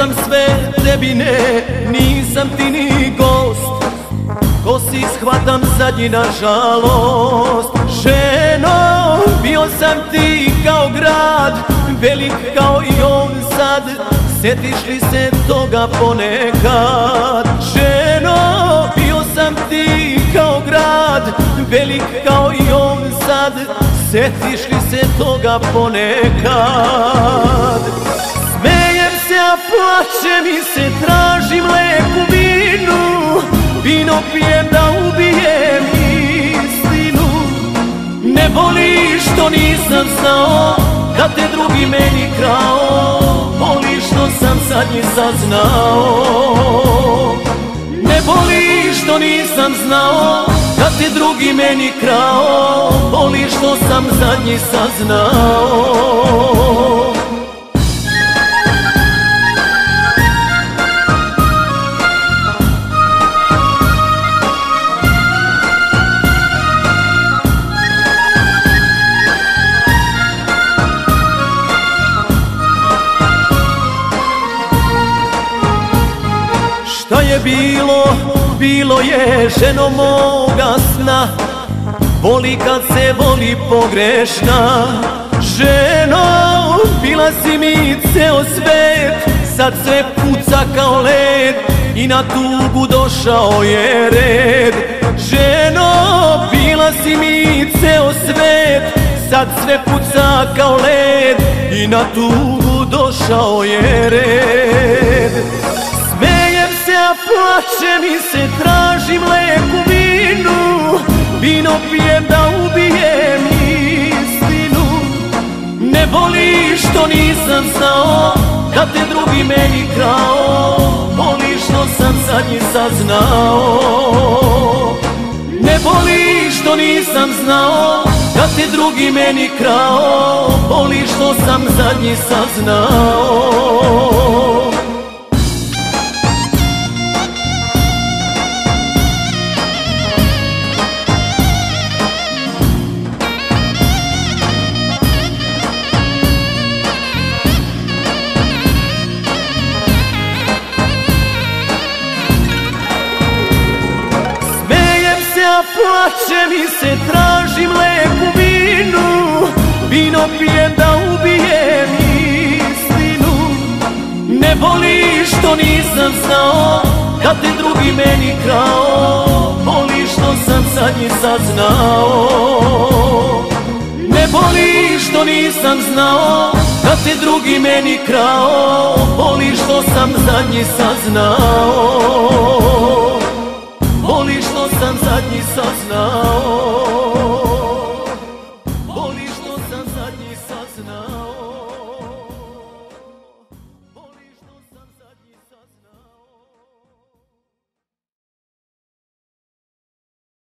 sam sve tebi ne, nisam ti ni gost. Ko si shvatam zadnji na žalost. Ženo, bio sam ti kao grad Velik kao i on sad. Sjetiš li se toga ponekad? Ženo, bio sam ti kao grad Velik kao i on sad. Sjetiš li se toga ponekad što nisam znao Da te drugi meni krao. Boli što sam zadnji saznao. Ne boli što nisam znao Da te drugi meni krao. Boli što sam zadnji saznao Šta je bilo, bilo je ženo moga sna. Voli kad se voli pogrešna. Ženo, bila si mi ceo svet. Sad sve puca kao led I na tugu došao je red. Ženo, bila si mi ceo svet. Sad sve puca kao led I na tugu došao je red plačem i se tražim leku vinu. Vino pijem da ubijem istinu. Ne boli što nisam znao Da te drugi meni krao. Boli što sam zadnji saznao. Ne boli što nisam znao Da te drugi meni krao. Boli što sam zadnji saznao plačem i se tražim lepu vinu Vino pijem da ubijem istinu. Ne boli što nisam znao Da te drugi meni krao Boli što sam zadnji saznao. Ne boli što nisam znao Da te drugi meni krao Boli što sam zadnji saznao Boli što sam zadnji saznao